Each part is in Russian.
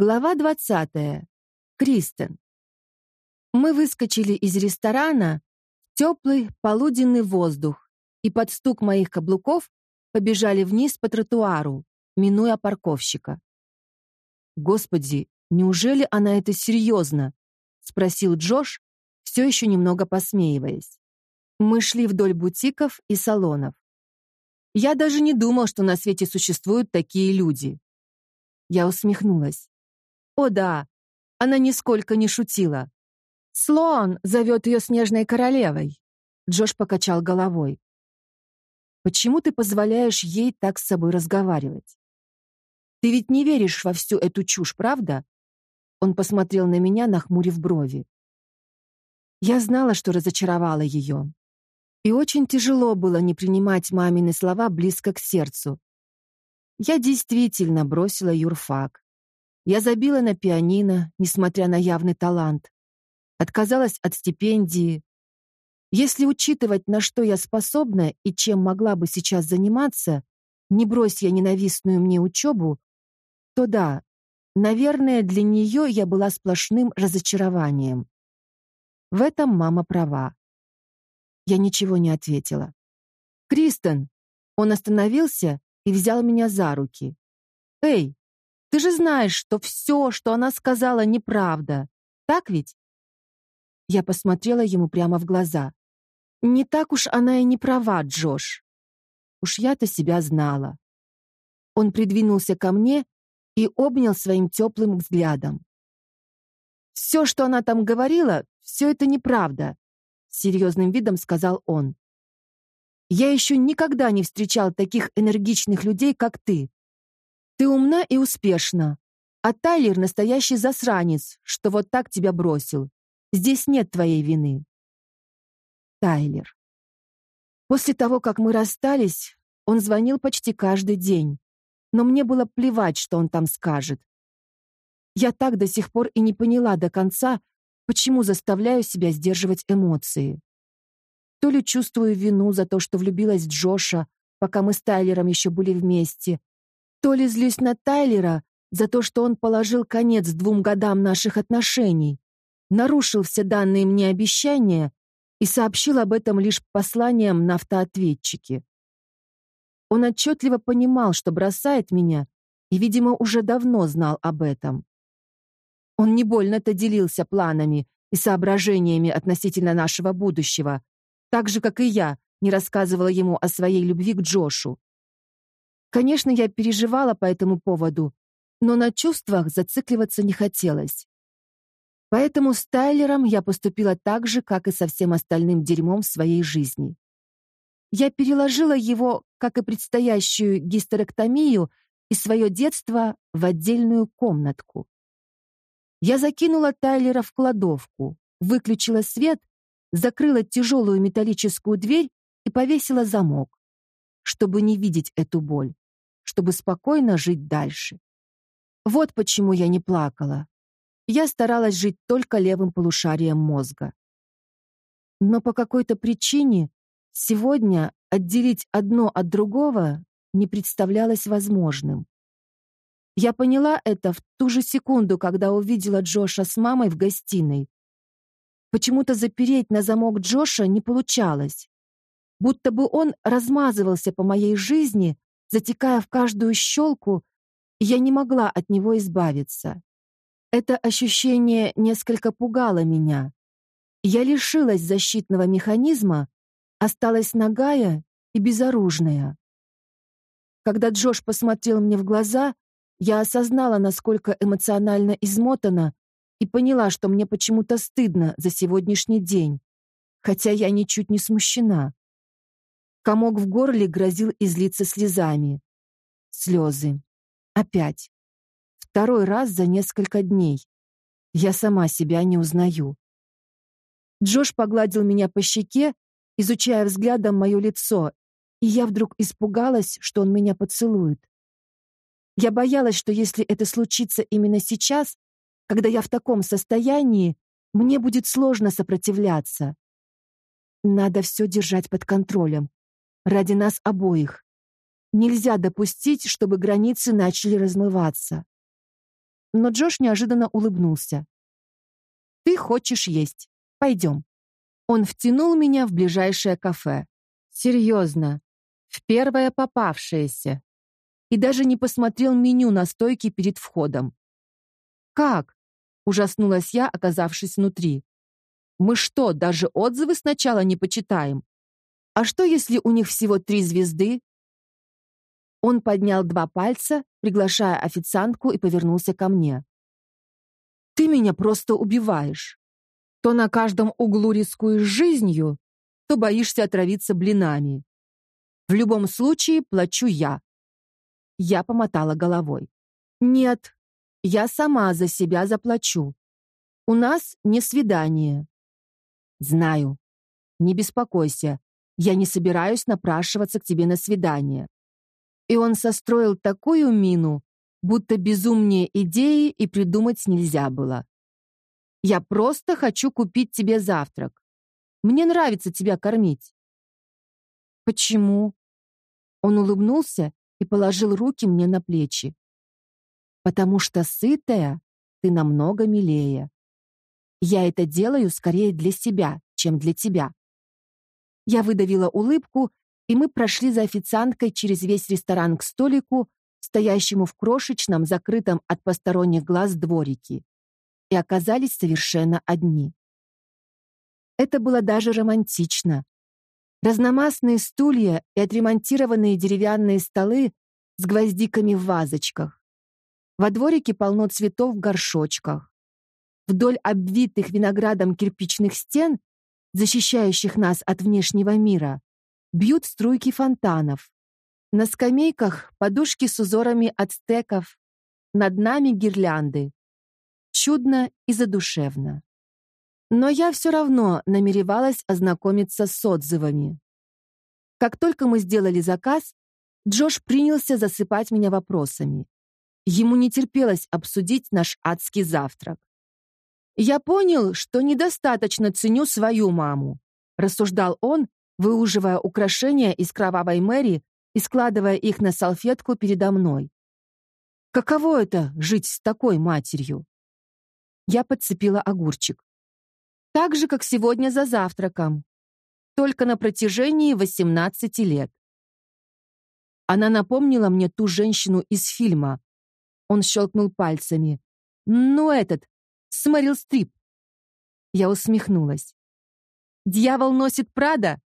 Глава 20. Кристен. Мы выскочили из ресторана в теплый полуденный воздух и под стук моих каблуков побежали вниз по тротуару, минуя парковщика. «Господи, неужели она это серьезно?» — спросил Джош, все еще немного посмеиваясь. Мы шли вдоль бутиков и салонов. Я даже не думал, что на свете существуют такие люди. Я усмехнулась. О да, она нисколько не шутила. Слон зовет ее снежной королевой. Джош покачал головой. Почему ты позволяешь ей так с собой разговаривать? Ты ведь не веришь во всю эту чушь, правда? Он посмотрел на меня, нахмурив брови. Я знала, что разочаровала ее. И очень тяжело было не принимать мамины слова близко к сердцу. Я действительно бросила юрфак. Я забила на пианино, несмотря на явный талант. Отказалась от стипендии. Если учитывать, на что я способна и чем могла бы сейчас заниматься, не брось я ненавистную мне учебу, то да, наверное, для нее я была сплошным разочарованием. В этом мама права. Я ничего не ответила. «Кристен!» Он остановился и взял меня за руки. «Эй, ты же знаешь, что все, что она сказала, неправда. Так ведь? Я посмотрела ему прямо в глаза. Не так уж она и не права, Джош. Уж я-то себя знала. Он придвинулся ко мне и обнял своим теплым взглядом. «Все, что она там говорила, все это неправда», — серьезным видом сказал он. «Я еще никогда не встречал таких энергичных людей, как ты. Ты умна и успешна. А Тайлер настоящий засранец, что вот так тебя бросил. Здесь нет твоей вины. Тайлер. После того, как мы расстались, он звонил почти каждый день. Но мне было плевать, что он там скажет. Я так до сих пор и не поняла до конца, почему заставляю себя сдерживать эмоции. То ли чувствую вину за то, что влюбилась Джоша, пока мы с Тайлером еще были вместе, то ли злюсь на Тайлера за то, что он положил конец двум годам наших отношений, нарушил все данные мне обещания и сообщил об этом лишь посланием на автоответчике. Он отчетливо понимал, что бросает меня, и, видимо, уже давно знал об этом. Он не больно-то делился планами и соображениями относительно нашего будущего, так же, как и я не рассказывала ему о своей любви к Джошу. Конечно, я переживала по этому поводу, но на чувствах зацикливаться не хотелось. Поэтому с Тайлером я поступила так же, как и со всем остальным дерьмом в своей жизни. Я переложила его, как и предстоящую гистерэктомию, и свое детство в отдельную комнатку. Я закинула Тайлера в кладовку, выключила свет, закрыла тяжелую металлическую дверь и повесила замок чтобы не видеть эту боль, чтобы спокойно жить дальше. Вот почему я не плакала. Я старалась жить только левым полушарием мозга. Но по какой-то причине сегодня отделить одно от другого не представлялось возможным. Я поняла это в ту же секунду, когда увидела Джоша с мамой в гостиной. Почему-то запереть на замок Джоша не получалось будто бы он размазывался по моей жизни, затекая в каждую щелку, я не могла от него избавиться. Это ощущение несколько пугало меня. Я лишилась защитного механизма, осталась нагая и безоружная. Когда Джош посмотрел мне в глаза, я осознала, насколько эмоционально измотана, и поняла, что мне почему-то стыдно за сегодняшний день, хотя я ничуть не смущена. Комок в горле грозил излиться слезами. Слезы. Опять. Второй раз за несколько дней. Я сама себя не узнаю. Джош погладил меня по щеке, изучая взглядом мое лицо, и я вдруг испугалась, что он меня поцелует. Я боялась, что если это случится именно сейчас, когда я в таком состоянии, мне будет сложно сопротивляться. Надо все держать под контролем ради нас обоих. Нельзя допустить, чтобы границы начали размываться. но Джош неожиданно улыбнулся. «Ты хочешь есть. Пойдем». Он втянул меня в ближайшее кафе. Серьезно, в первое попавшееся. И даже не посмотрел меню на стойке перед входом. «Как?» — ужаснулась я, оказавшись внутри. «Мы что, даже отзывы сначала не почитаем? А что, если у них всего три звезды?» Он поднял два пальца, приглашая официантку, и повернулся ко мне. «Ты меня просто убиваешь. То на каждом углу рискуешь жизнью, то боишься отравиться блинами. В любом случае плачу я». Я помотала головой. «Нет, я сама за себя заплачу. У нас не свидание». «Знаю. Не беспокойся. Я не собираюсь напрашиваться к тебе на свидание. И он состроил такую мину, будто безумнее идеи и придумать нельзя было. «Я просто хочу купить тебе завтрак. Мне нравится тебя кормить». «Почему?» Он улыбнулся и положил руки мне на плечи. «Потому что сытая ты намного милее. Я это делаю скорее для себя, чем для тебя». Я выдавила улыбку и мы прошли за официанткой через весь ресторан к столику, стоящему в крошечном, закрытом от посторонних глаз дворике, и оказались совершенно одни. Это было даже романтично. Разномастные стулья и отремонтированные деревянные столы с гвоздиками в вазочках. Во дворике полно цветов в горшочках. Вдоль обвитых виноградом кирпичных стен, защищающих нас от внешнего мира, бьют струйки фонтанов. На скамейках подушки с узорами ацтеков, над нами гирлянды. Чудно и задушевно. Но я все равно намеревалась ознакомиться с отзывами. Как только мы сделали заказ, Джош принялся засыпать меня вопросами. Ему не терпелось обсудить наш адский завтрак. «Я понял, что недостаточно ценю свою маму», рассуждал он, выуживая украшения из кровавой Мэри и складывая их на салфетку передо мной. Каково это — жить с такой матерью? Я подцепила огурчик. Так же, как сегодня за завтраком. Только на протяжении 18 лет. Она напомнила мне ту женщину из фильма. Он щелкнул пальцами. Ну, этот, с Мэрил Стрип. Я усмехнулась. «Дьявол носит Прада?»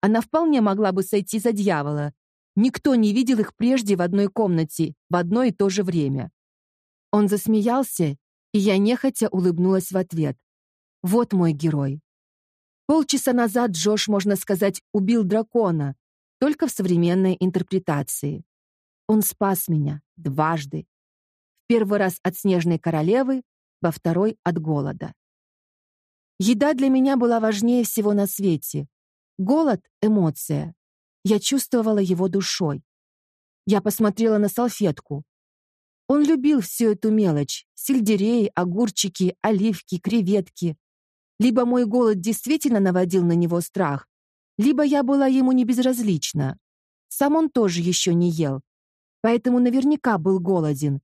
Она вполне могла бы сойти за дьявола. Никто не видел их прежде в одной комнате, в одно и то же время. Он засмеялся, и я нехотя улыбнулась в ответ. Вот мой герой. Полчаса назад Джош, можно сказать, убил дракона, только в современной интерпретации. Он спас меня дважды. В первый раз от снежной королевы, во второй — от голода. Еда для меня была важнее всего на свете. Голод — эмоция. Я чувствовала его душой. Я посмотрела на салфетку. Он любил всю эту мелочь — сельдерей, огурчики, оливки, креветки. Либо мой голод действительно наводил на него страх, либо я была ему не безразлична. Сам он тоже еще не ел, поэтому наверняка был голоден,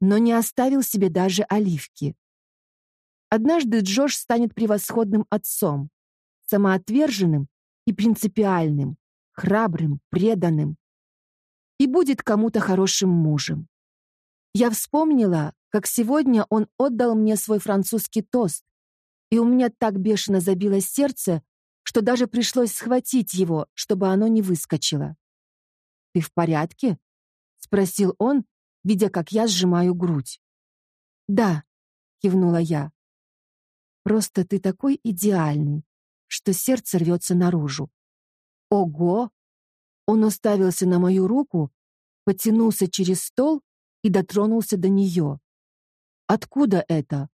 но не оставил себе даже оливки. Однажды Джош станет превосходным отцом, самоотверженным и принципиальным, храбрым, преданным. И будет кому-то хорошим мужем. Я вспомнила, как сегодня он отдал мне свой французский тост, и у меня так бешено забилось сердце, что даже пришлось схватить его, чтобы оно не выскочило. «Ты в порядке?» — спросил он, видя, как я сжимаю грудь. «Да», — кивнула я. «Просто ты такой идеальный что сердце рвется наружу. Ого! Он уставился на мою руку, потянулся через стол и дотронулся до нее. Откуда это?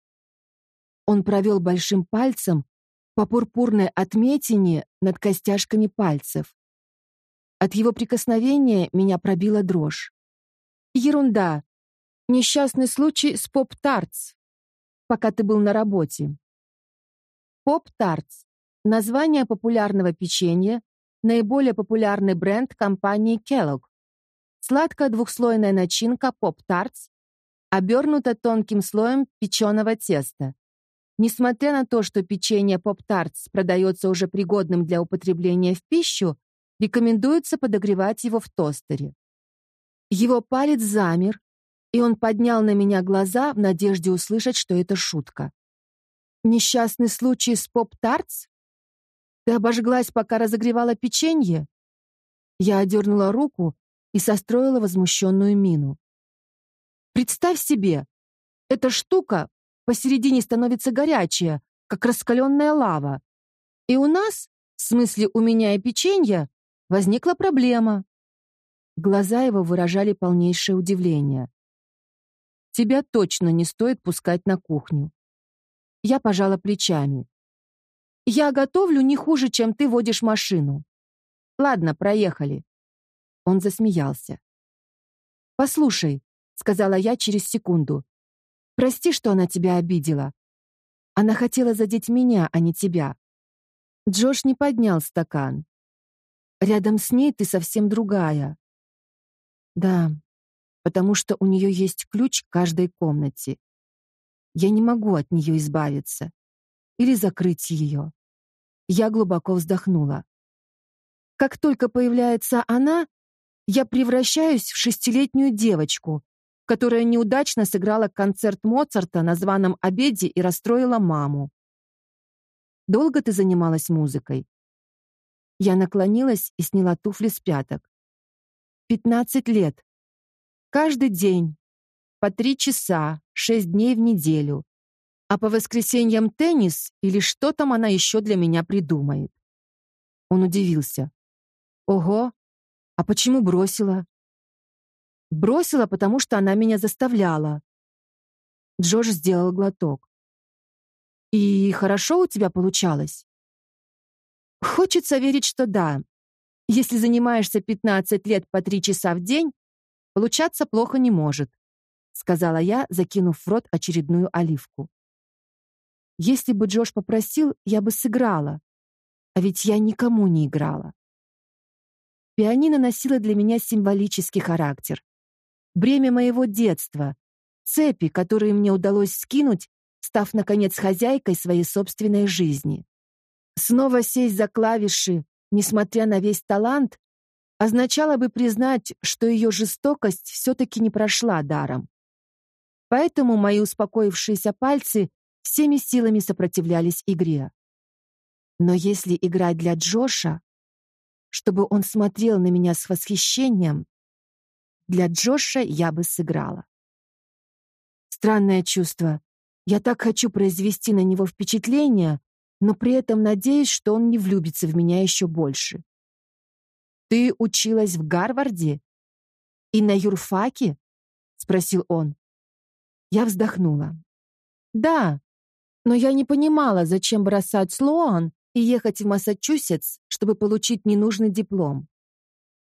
Он провел большим пальцем по пурпурной отметине над костяшками пальцев. От его прикосновения меня пробила дрожь. Ерунда. Несчастный случай с поп-тартс, пока ты был на работе. Поп-тартс Название популярного печенья – наиболее популярный бренд компании Kellogg. Сладкая двухслойная начинка Tarts обернуто тонким слоем печеного теста. Несмотря на то, что печенье Поп-Тартс продается уже пригодным для употребления в пищу, рекомендуется подогревать его в тостере. Его палец замер, и он поднял на меня глаза в надежде услышать, что это шутка. «Несчастный случай с Поп-Тартс? Ты обожглась, пока разогревала печенье?» Я одернула руку и состроила возмущенную мину. «Представь себе, эта штука посередине становится горячая, как раскаленная лава. И у нас, в смысле у меня и печенья, возникла проблема». Глаза его выражали полнейшее удивление. «Тебя точно не стоит пускать на кухню. Я пожала плечами. «Я готовлю не хуже, чем ты водишь машину. Ладно, проехали». Он засмеялся. «Послушай», — сказала я через секунду, «прости, что она тебя обидела. Она хотела задеть меня, а не тебя». Джош не поднял стакан. «Рядом с ней ты совсем другая». «Да, потому что у нее есть ключ к каждой комнате. Я не могу от нее избавиться. Или закрыть ее. Я глубоко вздохнула. Как только появляется она, я превращаюсь в шестилетнюю девочку, которая неудачно сыграла концерт Моцарта на званом обеде и расстроила маму. Долго ты занималась музыкой? Я наклонилась и сняла туфли с пяток. Пятнадцать лет. Каждый день, по три часа, шесть дней в неделю. А по воскресеньям теннис или что там она еще для меня придумает. Он удивился. Ого, а почему бросила? Бросила, потому что она меня заставляла. Джош сделал глоток. И хорошо у тебя получалось? Хочется верить, что да. Если занимаешься 15 лет по 3 часа в день, получаться плохо не может сказала я, закинув в рот очередную оливку. Если бы Джош попросил, я бы сыграла. А ведь я никому не играла. Пианино носило для меня символический характер. Бремя моего детства, цепи, которые мне удалось скинуть, став наконец хозяйкой своей собственной жизни. Снова сесть за клавиши, несмотря на весь талант, означало бы признать, что ее жестокость все таки не прошла даром. Поэтому мои успокоившиеся пальцы всеми силами сопротивлялись игре. Но если играть для Джоша, чтобы он смотрел на меня с восхищением, для Джоша я бы сыграла. Странное чувство. Я так хочу произвести на него впечатление, но при этом надеюсь, что он не влюбится в меня еще больше. Ты училась в Гарварде и на юрфаке? спросил он. Я вздохнула. Да, но я не понимала, зачем бросать Слоан и ехать в Массачусетс, чтобы получить ненужный диплом.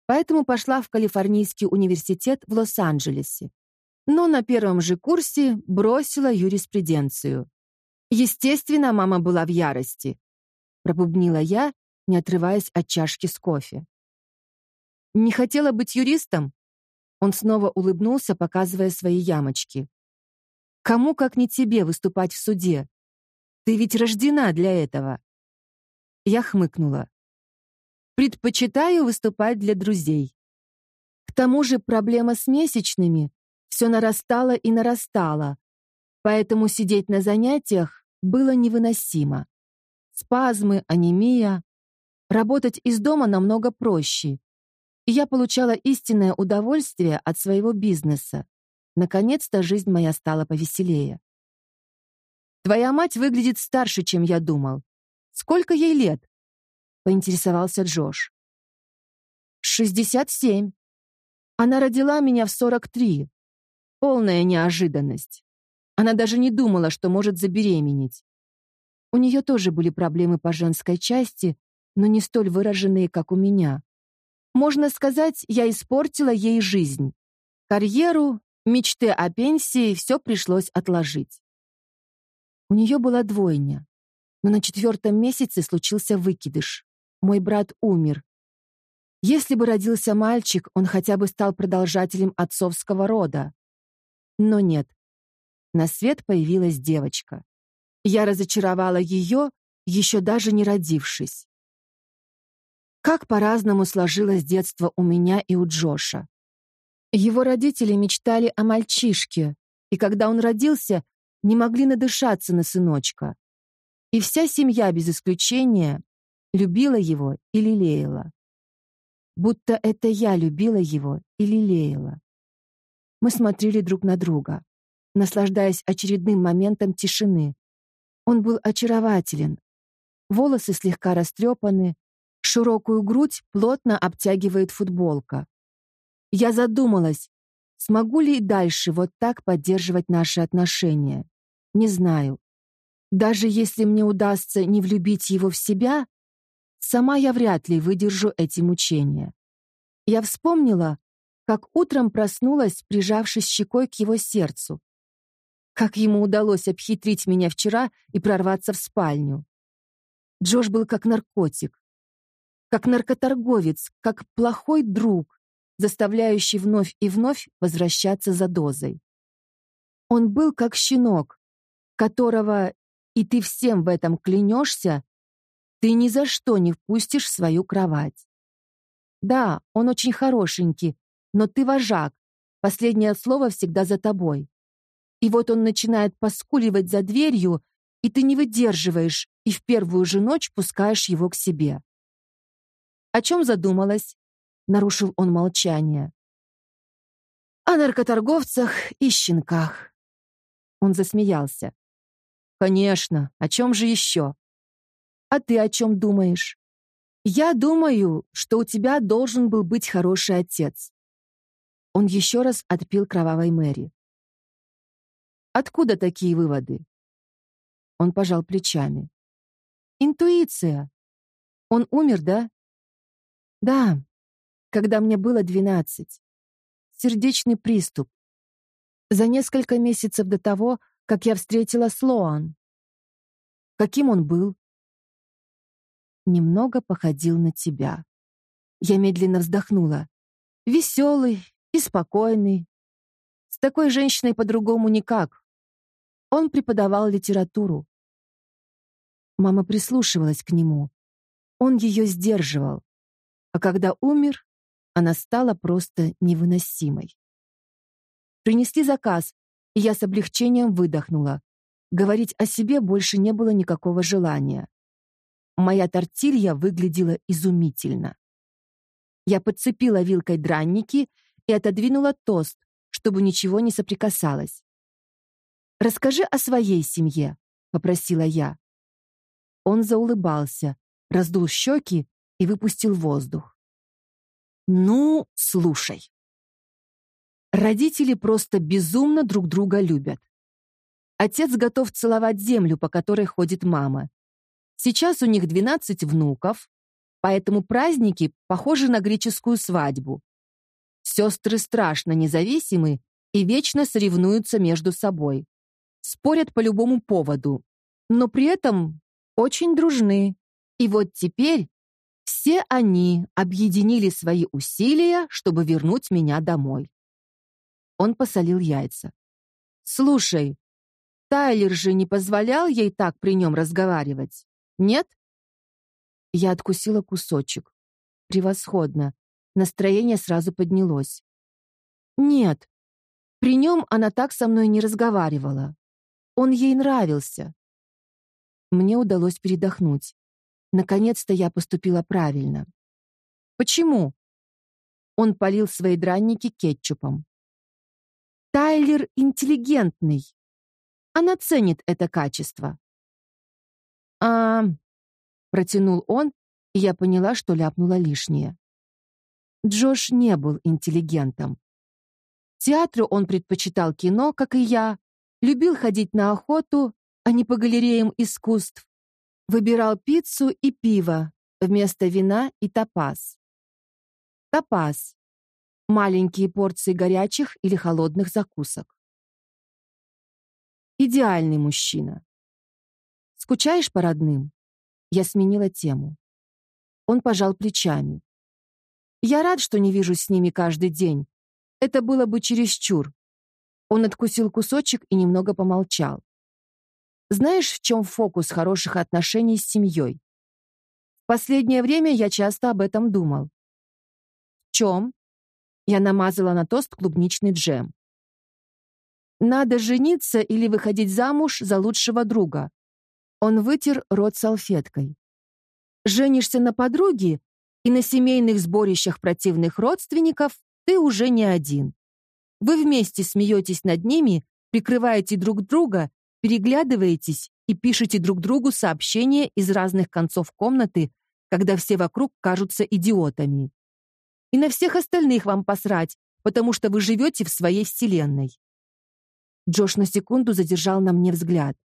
Поэтому пошла в Калифорнийский университет в Лос-Анджелесе. Но на первом же курсе бросила юриспруденцию. Естественно, мама была в ярости. Пробубнила я, не отрываясь от чашки с кофе. Не хотела быть юристом? Он снова улыбнулся, показывая свои ямочки. Кому, как не тебе, выступать в суде? Ты ведь рождена для этого. Я хмыкнула. Предпочитаю выступать для друзей. К тому же проблема с месячными все нарастала и нарастала, поэтому сидеть на занятиях было невыносимо. Спазмы, анемия. Работать из дома намного проще. И я получала истинное удовольствие от своего бизнеса. Наконец-то жизнь моя стала повеселее. Твоя мать выглядит старше, чем я думал. Сколько ей лет? поинтересовался Джош. «Шестьдесят семь. Она родила меня в сорок три. Полная неожиданность. Она даже не думала, что может забеременеть. У нее тоже были проблемы по женской части, но не столь выраженные, как у меня. Можно сказать, я испортила ей жизнь. Карьеру, Мечты о пенсии все пришлось отложить. У нее была двойня, но на четвертом месяце случился выкидыш. Мой брат умер. Если бы родился мальчик, он хотя бы стал продолжателем отцовского рода. Но нет. На свет появилась девочка. Я разочаровала ее, еще даже не родившись. Как по-разному сложилось детство у меня и у Джоша. Его родители мечтали о мальчишке, и когда он родился, не могли надышаться на сыночка. И вся семья без исключения любила его и лелеяла. Будто это я любила его и лелеяла. Мы смотрели друг на друга, наслаждаясь очередным моментом тишины. Он был очарователен. Волосы слегка растрепаны, широкую грудь плотно обтягивает футболка. Я задумалась, смогу ли и дальше вот так поддерживать наши отношения. Не знаю. Даже если мне удастся не влюбить его в себя, сама я вряд ли выдержу эти мучения. Я вспомнила, как утром проснулась, прижавшись щекой к его сердцу. Как ему удалось обхитрить меня вчера и прорваться в спальню. Джош был как наркотик, как наркоторговец, как плохой друг, заставляющий вновь и вновь возвращаться за дозой. Он был как щенок, которого, и ты всем в этом клянешься, ты ни за что не впустишь в свою кровать. Да, он очень хорошенький, но ты вожак, последнее слово всегда за тобой. И вот он начинает поскуливать за дверью, и ты не выдерживаешь и в первую же ночь пускаешь его к себе. «О чем задумалась?» — нарушил он молчание. «О наркоторговцах и щенках». Он засмеялся. Конечно, о чем же еще? А ты о чем думаешь? Я думаю, что у тебя должен был быть хороший отец. Он еще раз отпил кровавой Мэри. Откуда такие выводы? Он пожал плечами. Интуиция. Он умер, да? Да, когда мне было двенадцать. Сердечный приступ. За несколько месяцев до того, как я встретила Слоан. Каким он был? Немного походил на тебя. Я медленно вздохнула. Веселый и спокойный. С такой женщиной по-другому никак. Он преподавал литературу. Мама прислушивалась к нему. Он ее сдерживал. А когда умер, она стала просто невыносимой. Принесли заказ, и я с облегчением выдохнула. Говорить о себе больше не было никакого желания. Моя тортилья выглядела изумительно. Я подцепила вилкой дранники и отодвинула тост, чтобы ничего не соприкасалось. «Расскажи о своей семье», — попросила я. Он заулыбался, раздул щеки и выпустил воздух. «Ну, слушай». Родители просто безумно друг друга любят. Отец готов целовать землю, по которой ходит мама. Сейчас у них 12 внуков, поэтому праздники похожи на греческую свадьбу. Сестры страшно независимы и вечно соревнуются между собой. Спорят по любому поводу, но при этом очень дружны. И вот теперь все они объединили свои усилия, чтобы вернуть меня домой. Он посолил яйца. «Слушай, Тайлер же не позволял ей так при нем разговаривать, нет?» Я откусила кусочек. Превосходно. Настроение сразу поднялось. «Нет, при нем она так со мной не разговаривала. Он ей нравился». Мне удалось передохнуть. Наконец-то я поступила правильно. «Почему?» Он полил свои дранники кетчупом. Тайлер интеллигентный. Она ценит это качество. А, протянул он, и я поняла, что ляпнула лишнее. Джош не был интеллигентом. Театру он предпочитал кино, как и я, любил ходить на охоту, а не по галереям искусств. Выбирал пиццу и пиво вместо вина и топаз. Топаз маленькие порции горячих или холодных закусок. Идеальный мужчина. Скучаешь по родным? Я сменила тему. Он пожал плечами. Я рад, что не вижусь с ними каждый день. Это было бы чересчур. Он откусил кусочек и немного помолчал. Знаешь, в чем фокус хороших отношений с семьей? В последнее время я часто об этом думал. В чем? Я намазала на тост клубничный джем. Надо жениться или выходить замуж за лучшего друга. Он вытер рот салфеткой. Женишься на подруге, и на семейных сборищах противных родственников ты уже не один. Вы вместе смеетесь над ними, прикрываете друг друга, переглядываетесь и пишете друг другу сообщения из разных концов комнаты, когда все вокруг кажутся идиотами. И на всех остальных вам посрать, потому что вы живете в своей вселенной. Джош на секунду задержал на мне взгляд.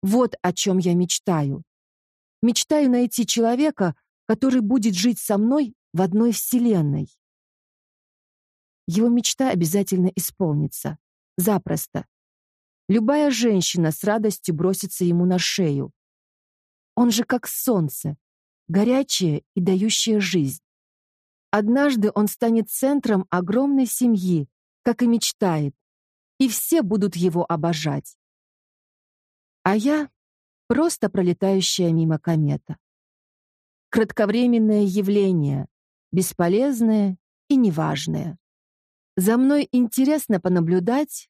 Вот о чем я мечтаю. Мечтаю найти человека, который будет жить со мной в одной вселенной. Его мечта обязательно исполнится. Запросто. Любая женщина с радостью бросится ему на шею. Он же как солнце, горячее и дающее жизнь. Однажды он станет центром огромной семьи, как и мечтает, и все будут его обожать. А я — просто пролетающая мимо комета кратковременное явление, бесполезное и неважное. За мной интересно понаблюдать,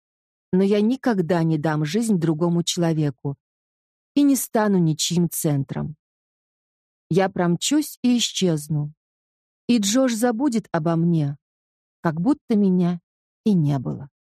но я никогда не дам жизнь другому человеку и не стану ничьим центром. Я промчусь и исчезну. И Джош забудет обо мне, как будто меня и не было.